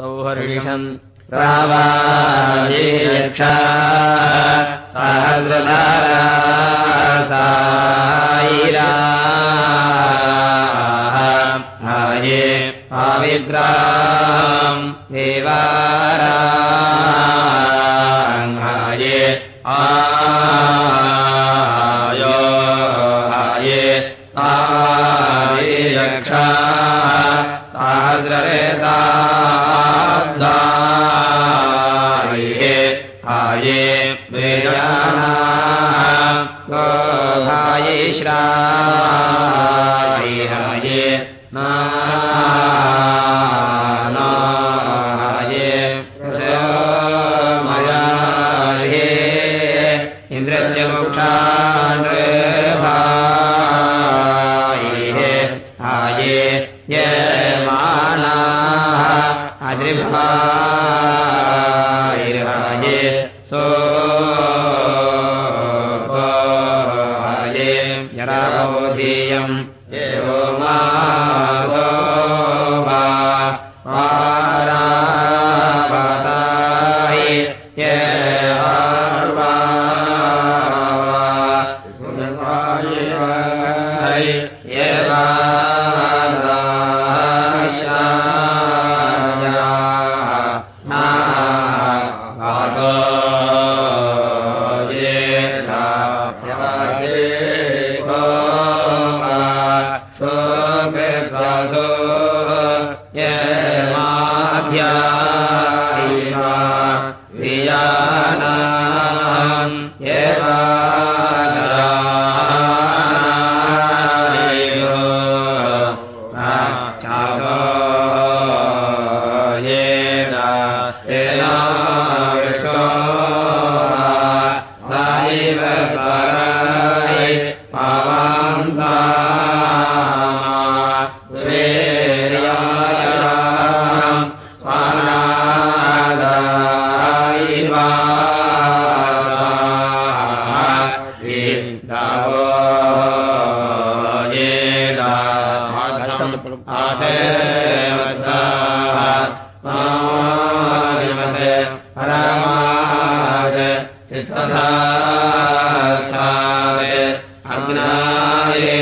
सौहर्षम् रावायेक्षा सहस्रधारा हाये आविद्राम्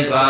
त्वा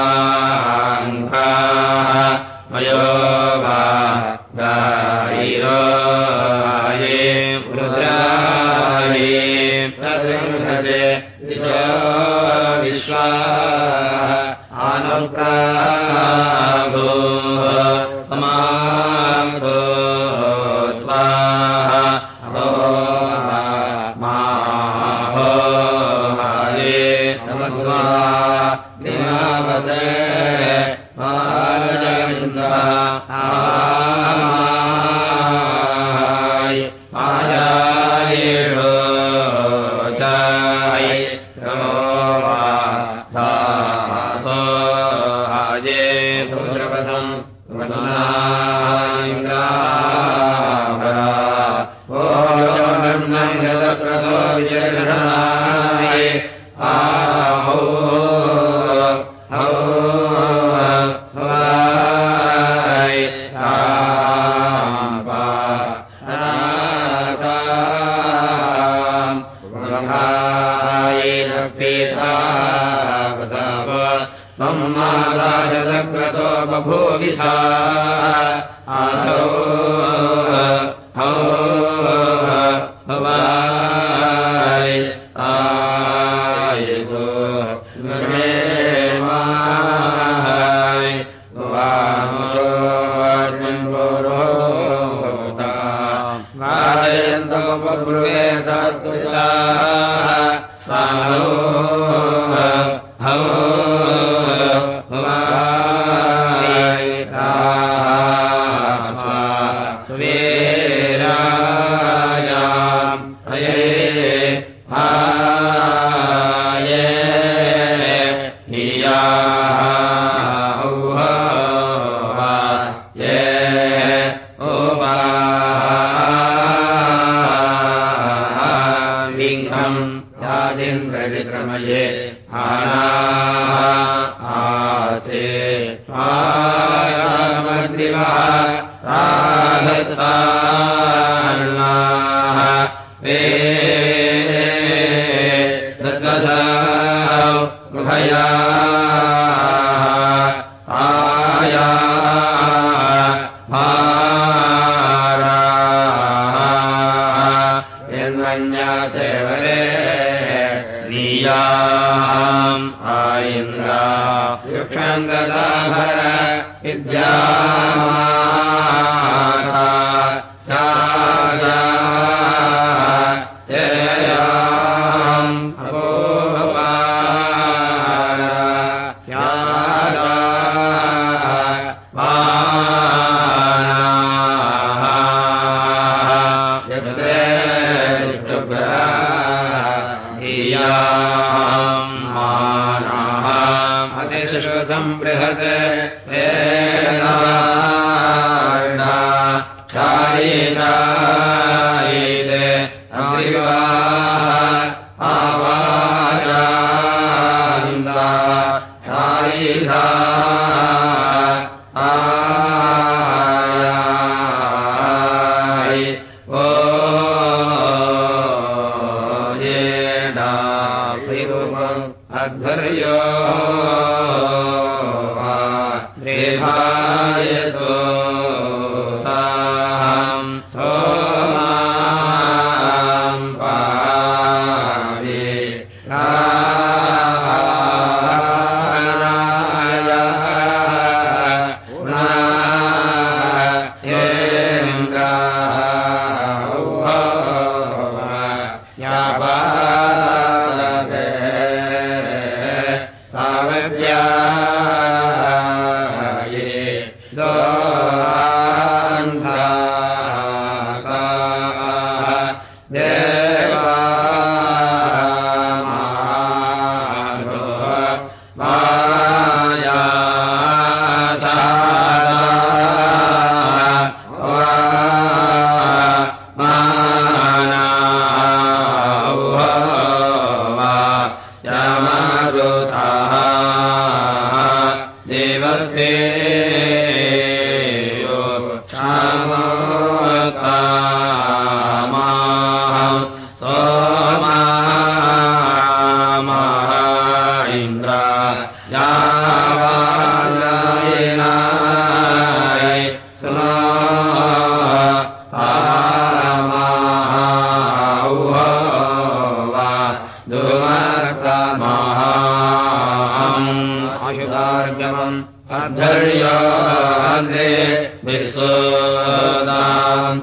आक्षम् ददा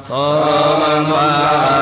Om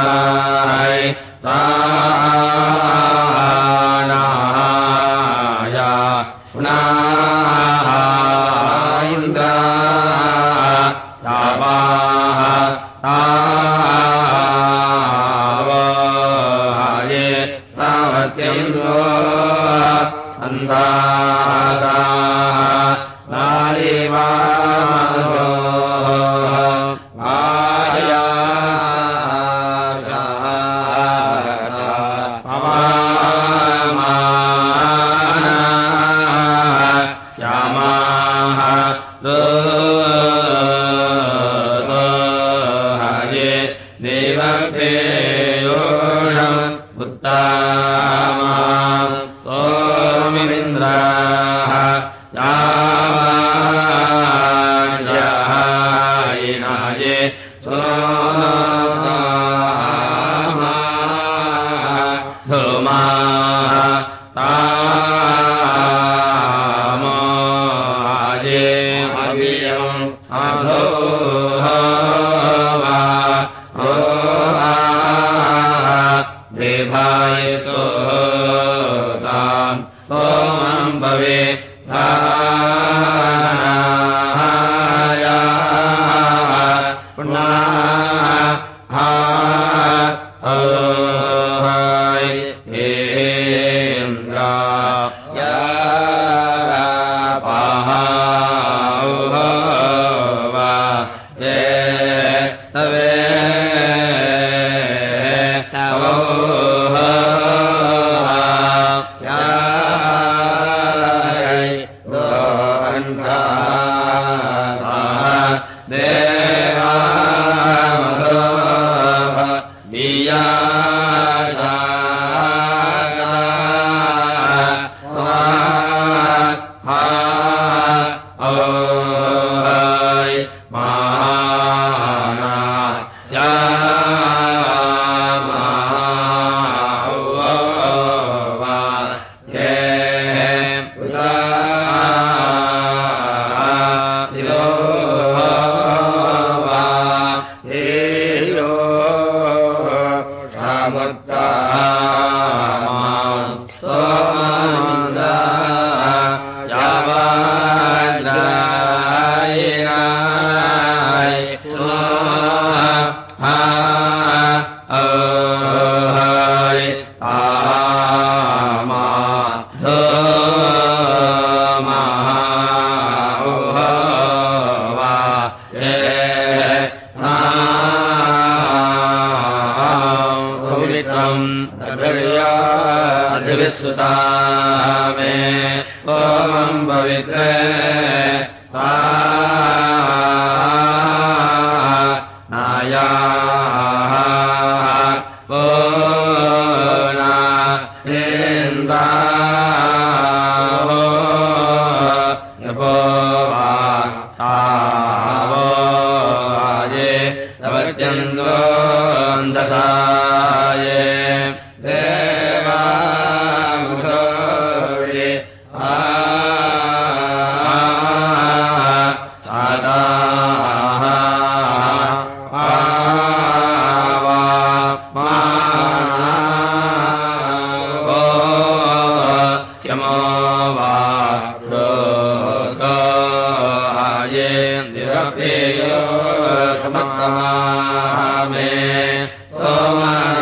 म्भवे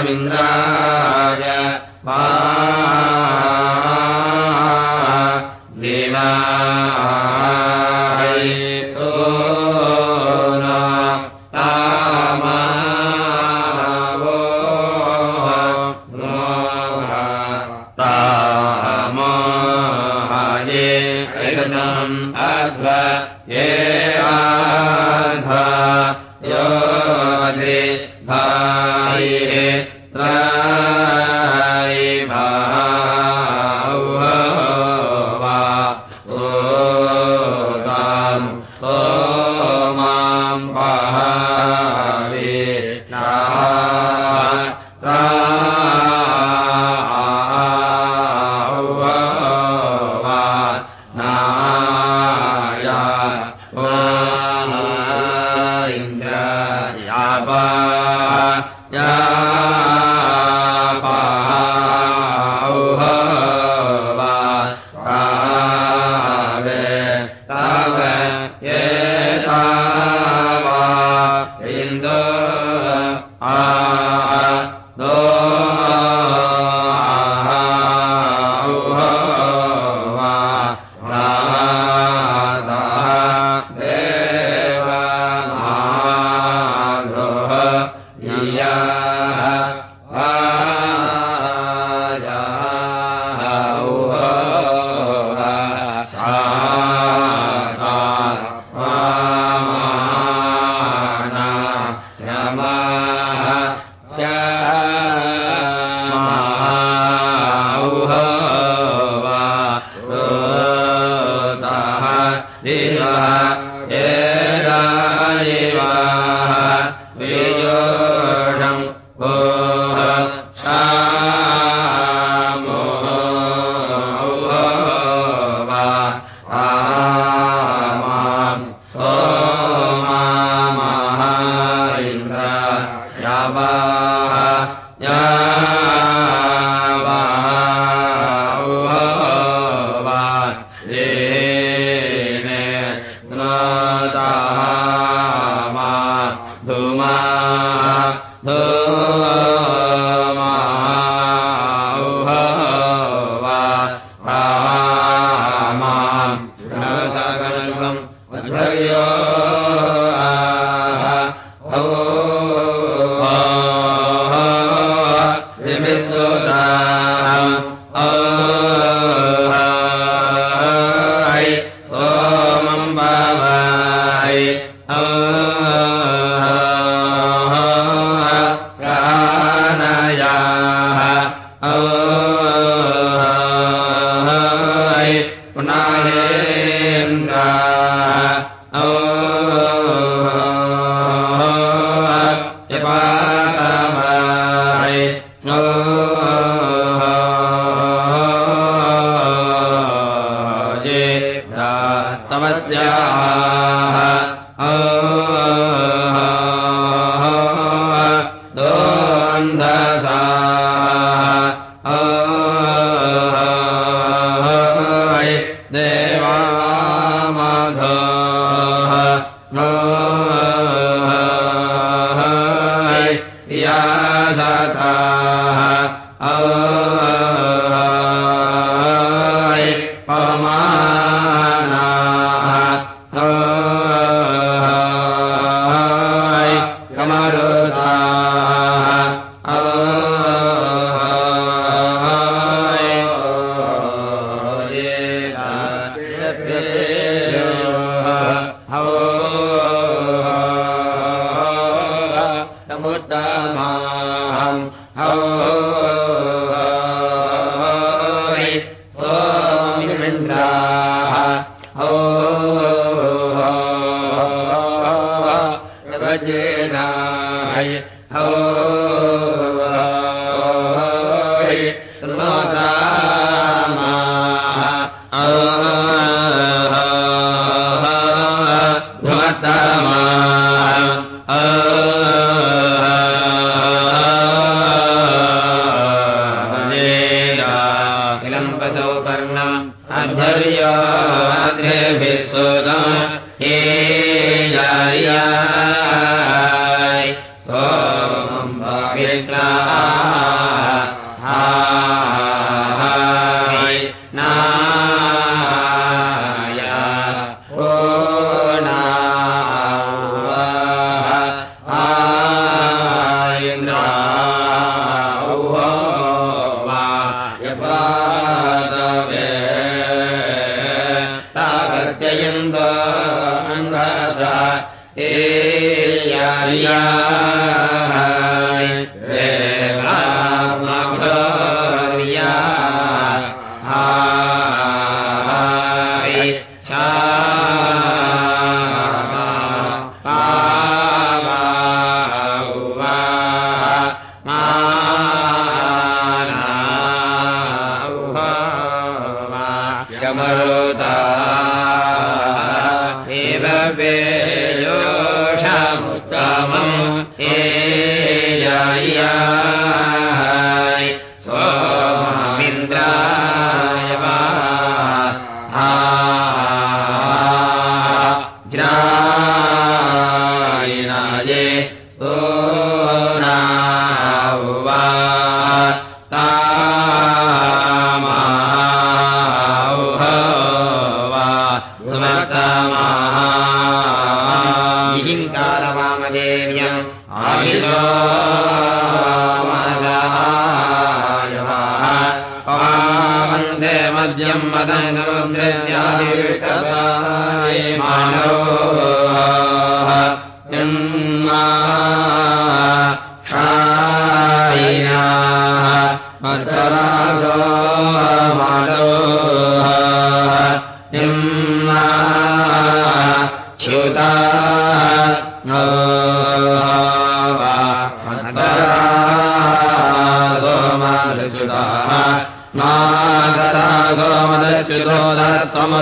इन्द्र Amém. वेयोषामुत्तमम्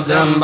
रुद्रम् म्ब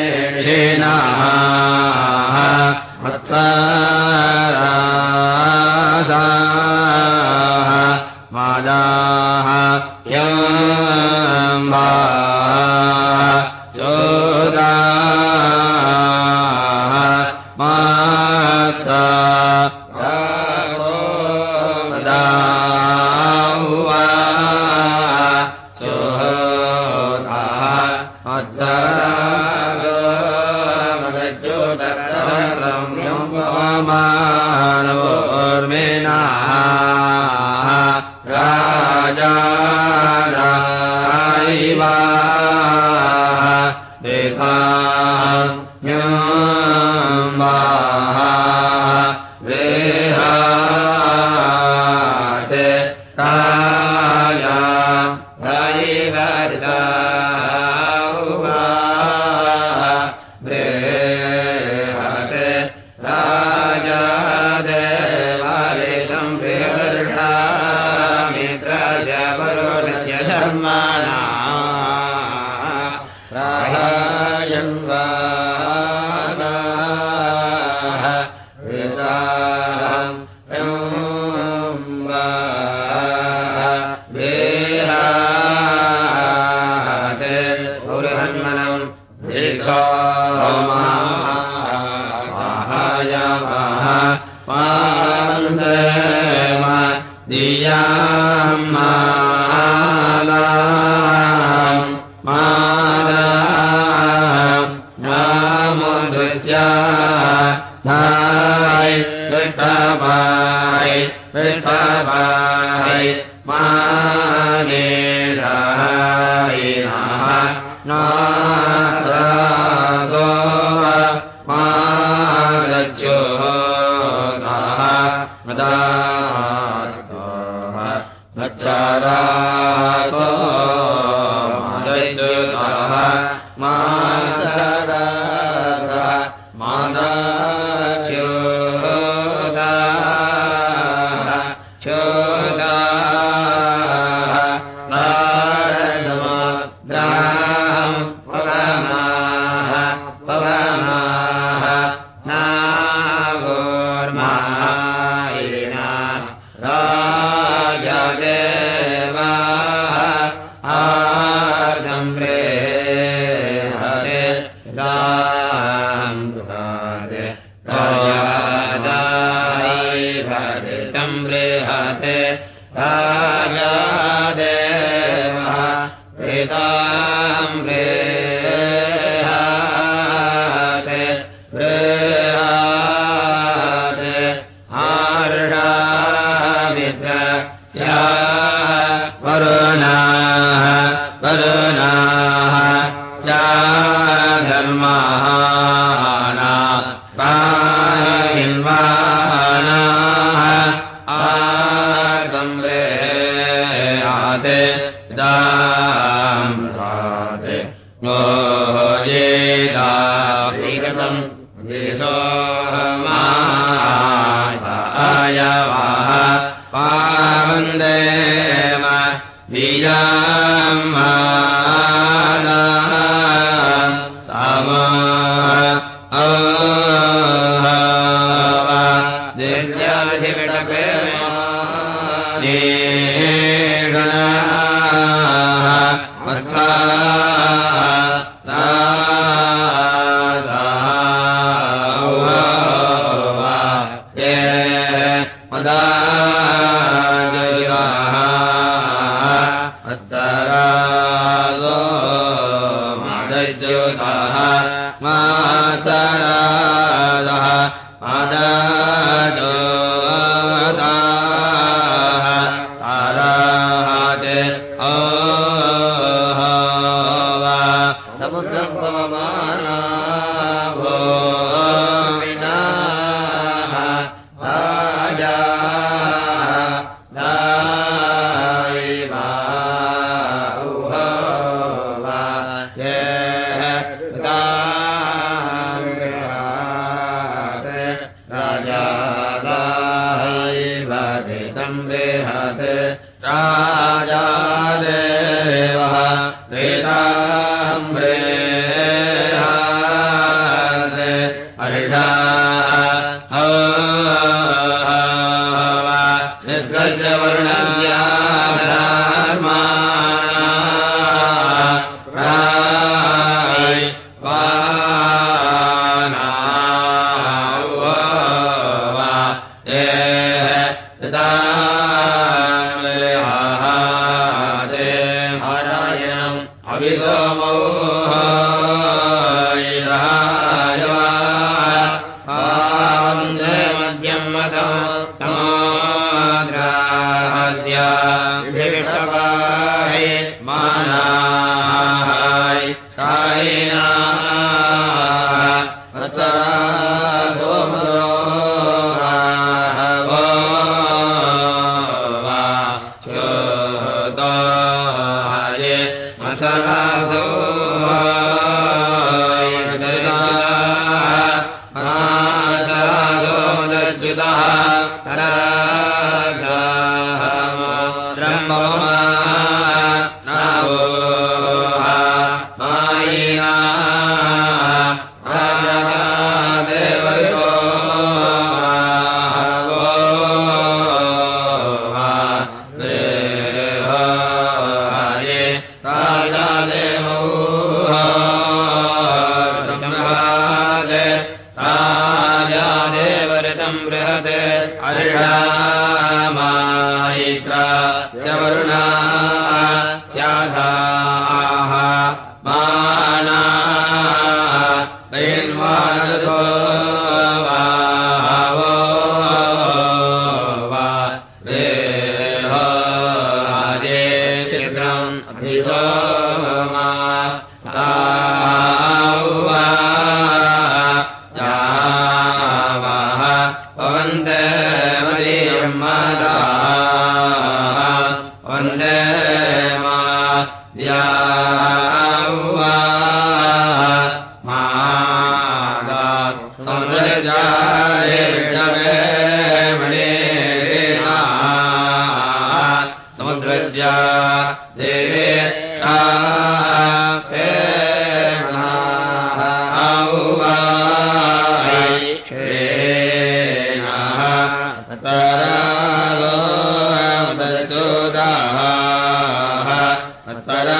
मा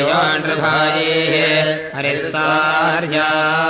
मनोमाण्ड्र भा हे हरि सार्या।